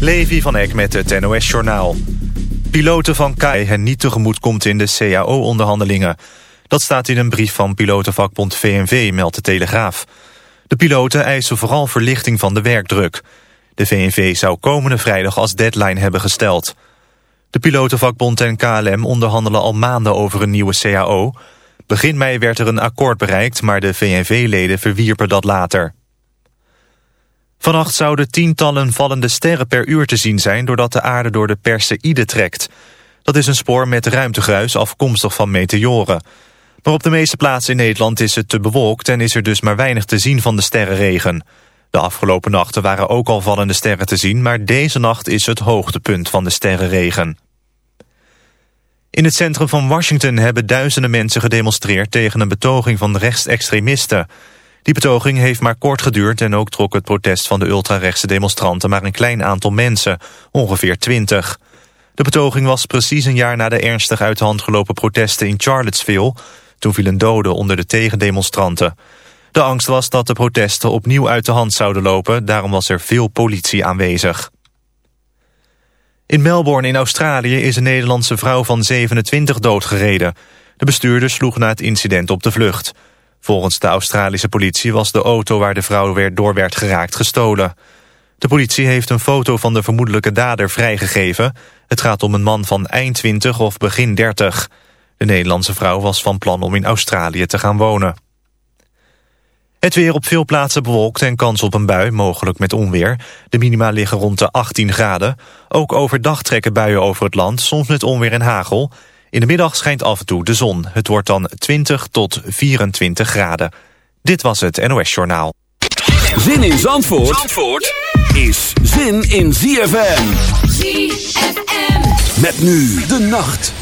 Levi van Eck met het NOS-journaal. Piloten van KAI hen niet tegemoet komt in de CAO-onderhandelingen. Dat staat in een brief van pilotenvakbond VNV, meldt de Telegraaf. De piloten eisen vooral verlichting van de werkdruk. De VNV zou komende vrijdag als deadline hebben gesteld. De pilotenvakbond en KLM onderhandelen al maanden over een nieuwe CAO. Begin mei werd er een akkoord bereikt, maar de VNV-leden verwierpen dat later. Vannacht zouden tientallen vallende sterren per uur te zien zijn... doordat de aarde door de Perseïde trekt. Dat is een spoor met ruimtegruis afkomstig van meteoren. Maar op de meeste plaatsen in Nederland is het te bewolkt... en is er dus maar weinig te zien van de sterrenregen. De afgelopen nachten waren ook al vallende sterren te zien... maar deze nacht is het hoogtepunt van de sterrenregen. In het centrum van Washington hebben duizenden mensen gedemonstreerd... tegen een betoging van rechtsextremisten... Die betoging heeft maar kort geduurd en ook trok het protest van de ultrarechtse demonstranten maar een klein aantal mensen, ongeveer twintig. De betoging was precies een jaar na de ernstig uit de hand gelopen protesten in Charlottesville. Toen vielen doden onder de tegendemonstranten. De angst was dat de protesten opnieuw uit de hand zouden lopen, daarom was er veel politie aanwezig. In Melbourne in Australië is een Nederlandse vrouw van 27 doodgereden. De bestuurder sloeg na het incident op de vlucht. Volgens de Australische politie was de auto waar de vrouw weer door werd geraakt gestolen. De politie heeft een foto van de vermoedelijke dader vrijgegeven. Het gaat om een man van eind 20 of begin 30. De Nederlandse vrouw was van plan om in Australië te gaan wonen. Het weer op veel plaatsen bewolkt en kans op een bui, mogelijk met onweer. De minima liggen rond de 18 graden. Ook overdag trekken buien over het land, soms met onweer en hagel. In de middag schijnt af en toe de zon. Het wordt dan 20 tot 24 graden. Dit was het NOS Journaal. Zin in Zandvoort, Zandvoort is zin in ZFM. ZFM. Met nu de nacht.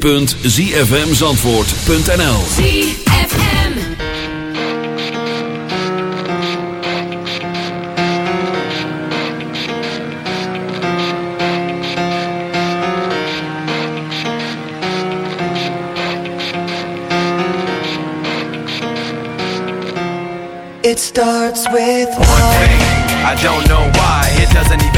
www.zfmzandvoort.nl It starts with One thing, I don't know why, it doesn't even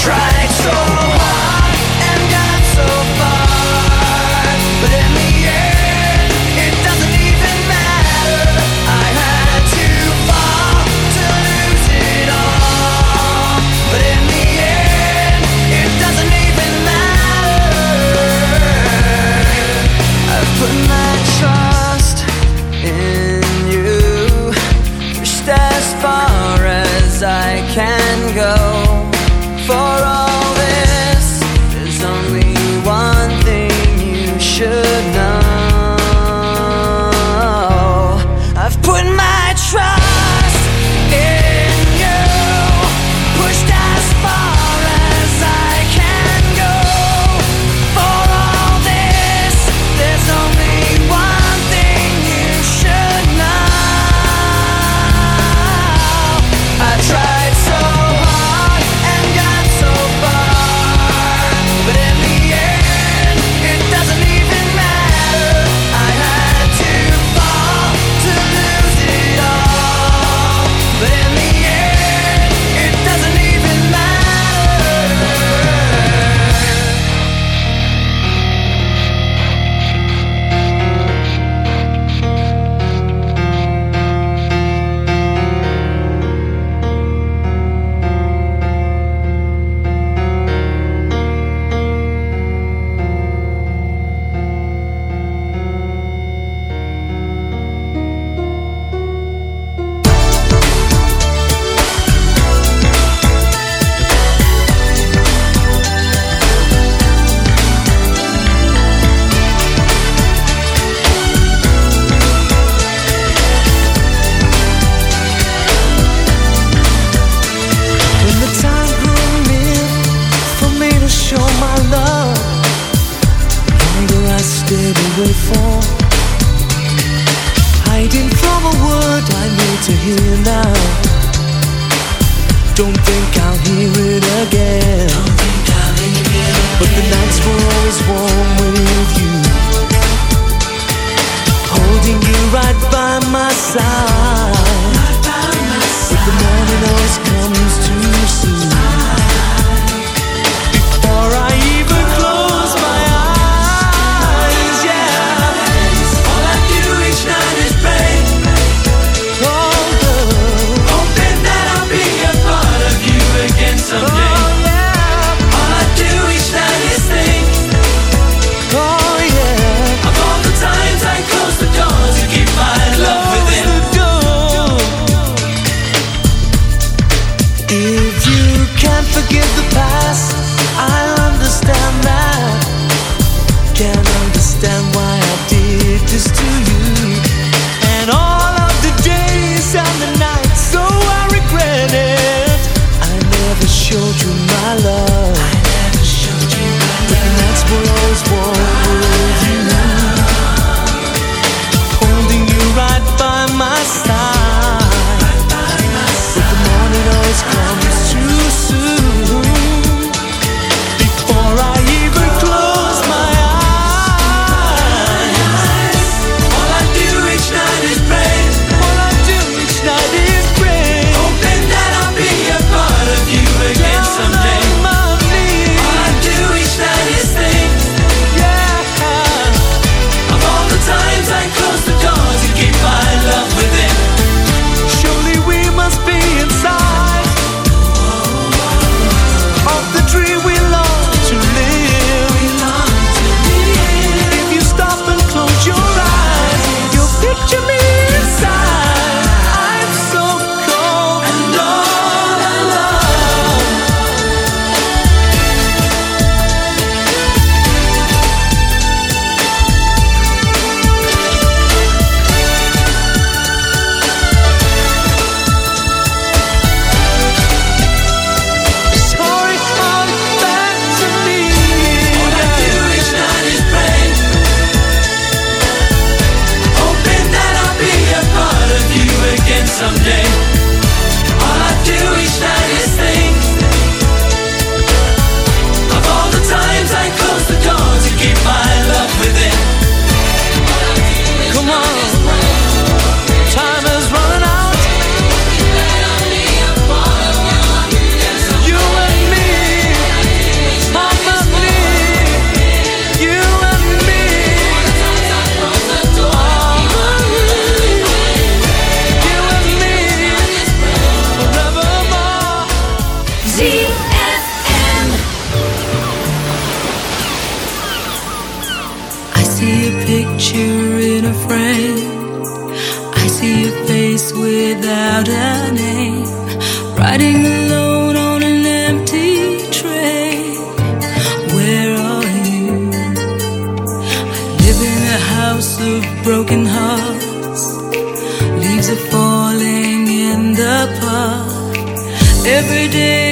tried so to hear now. Don't think I'll hear it again. But the nights were always warm with you, holding you right by my side. every day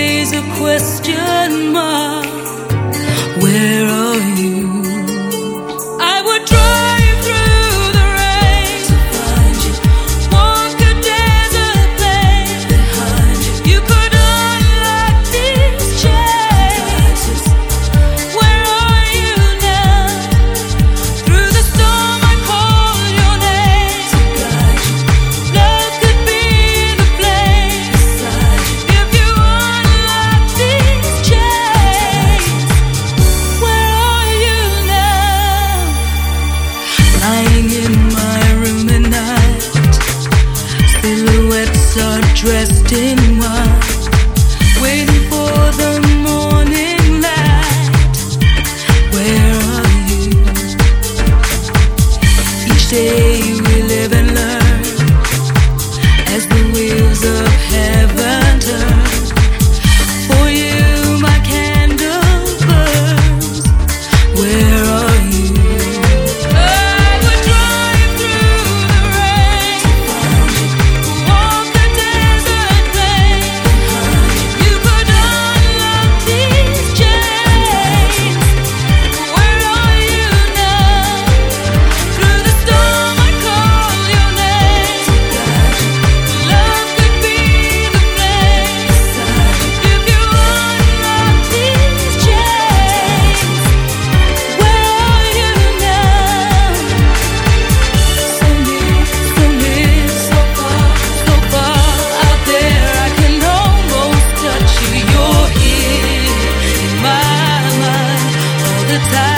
time.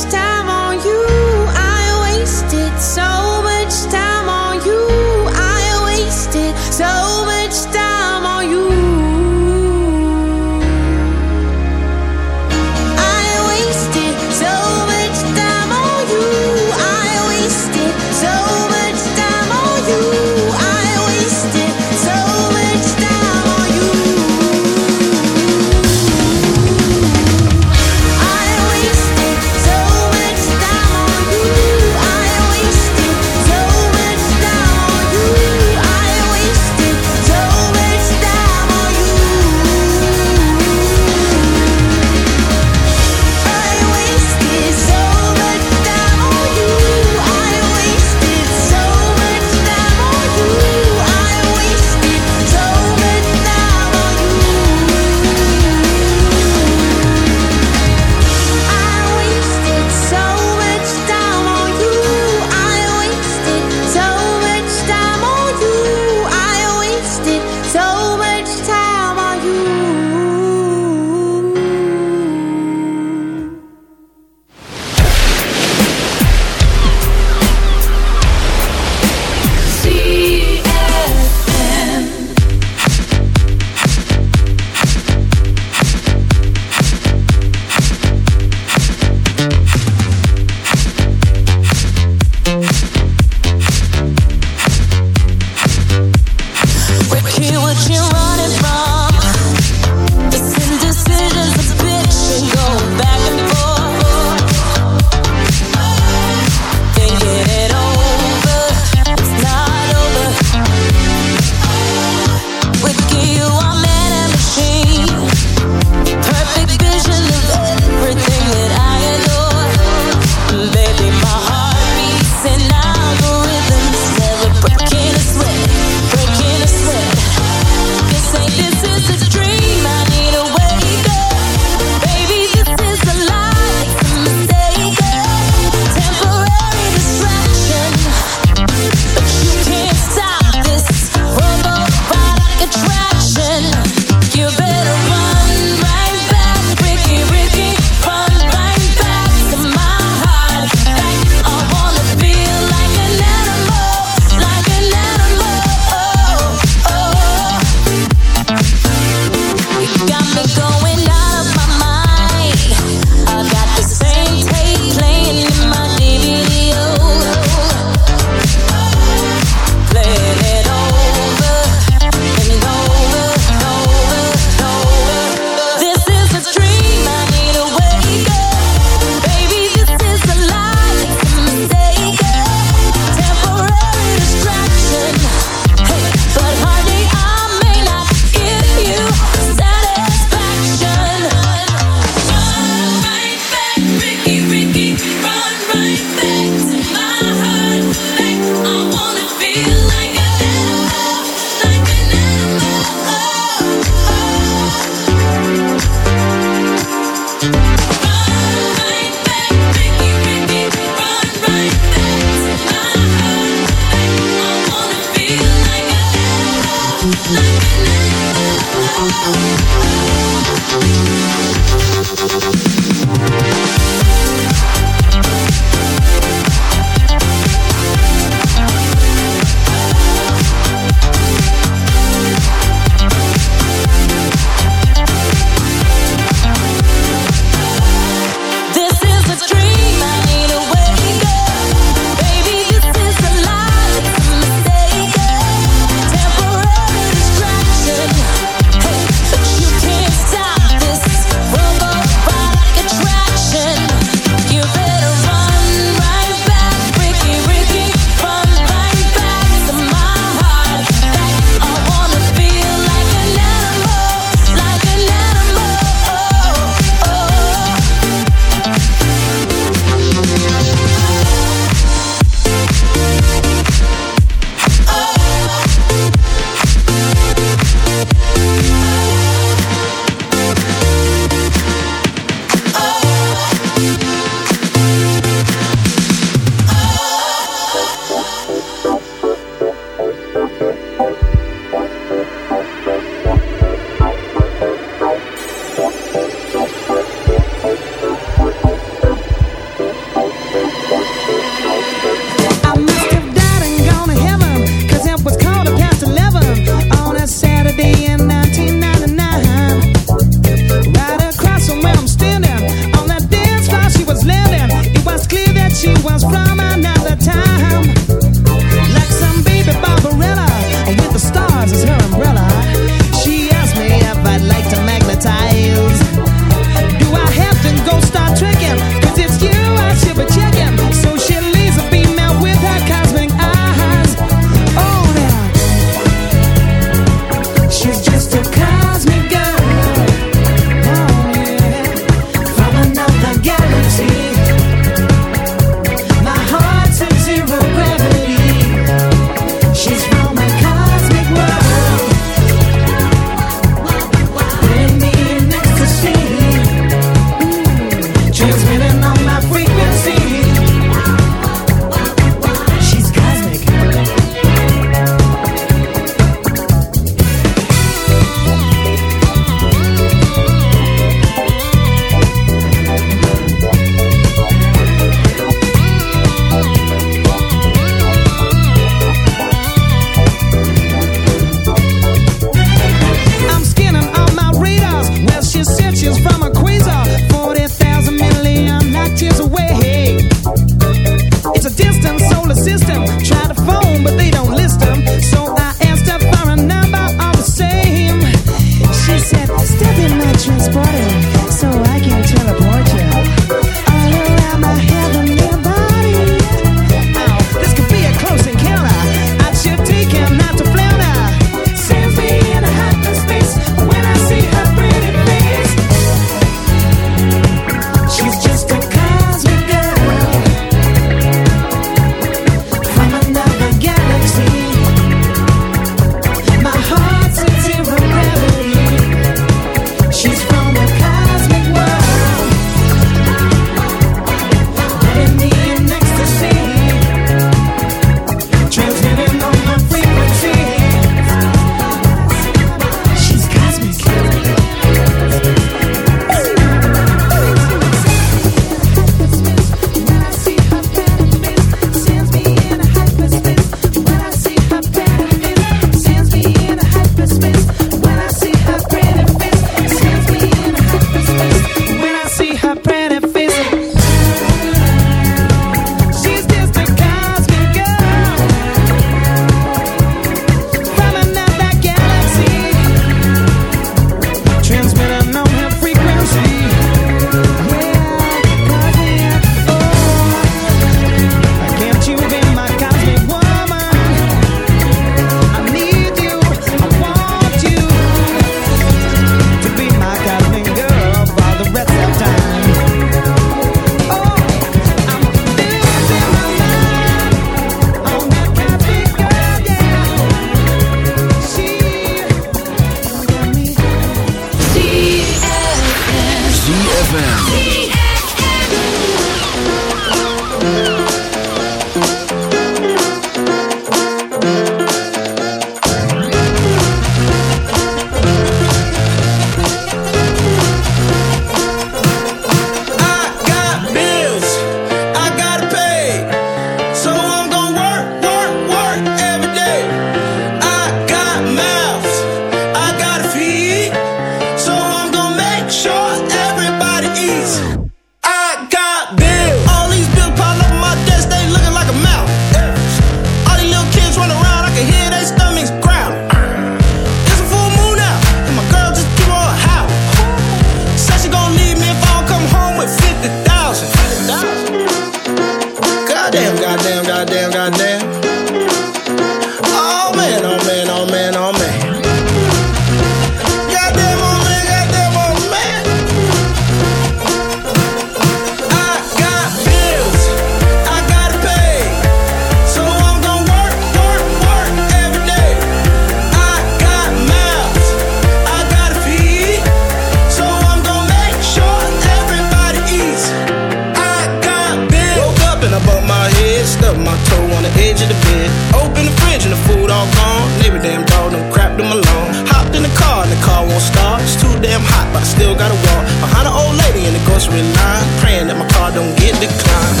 don't get declined.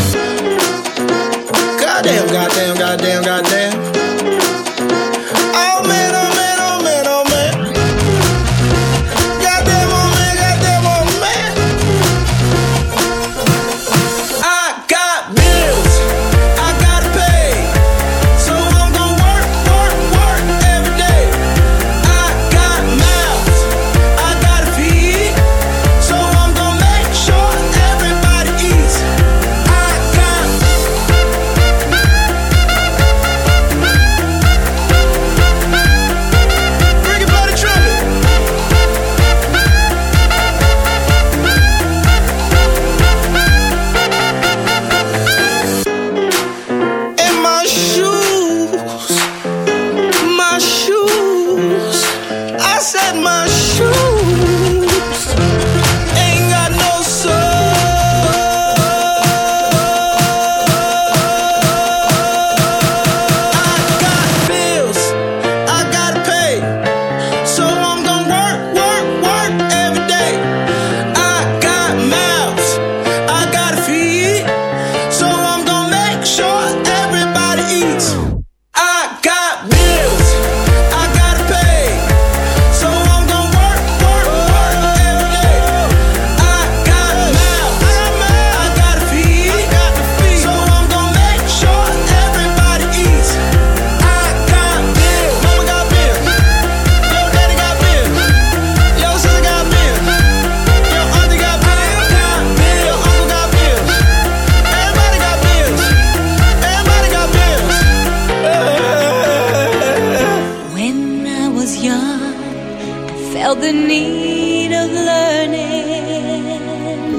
felt the need of learning,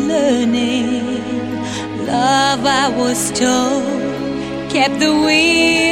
learning. Love, I was told, kept the wheel.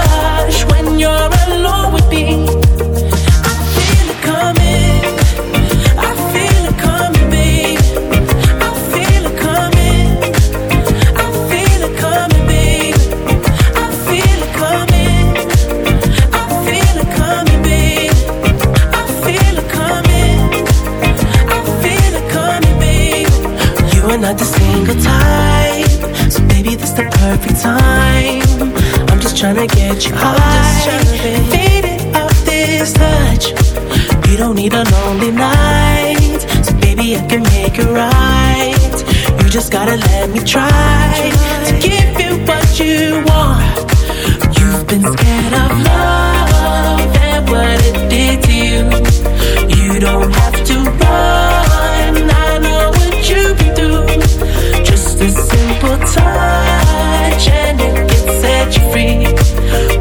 you faded off this touch. You don't need a lonely night, so baby, I can make it right. You just gotta let me try to give you what you want. You've been scared of love and what it did to you. You don't have to run. I know what through. Just a simple touch and it can set you free.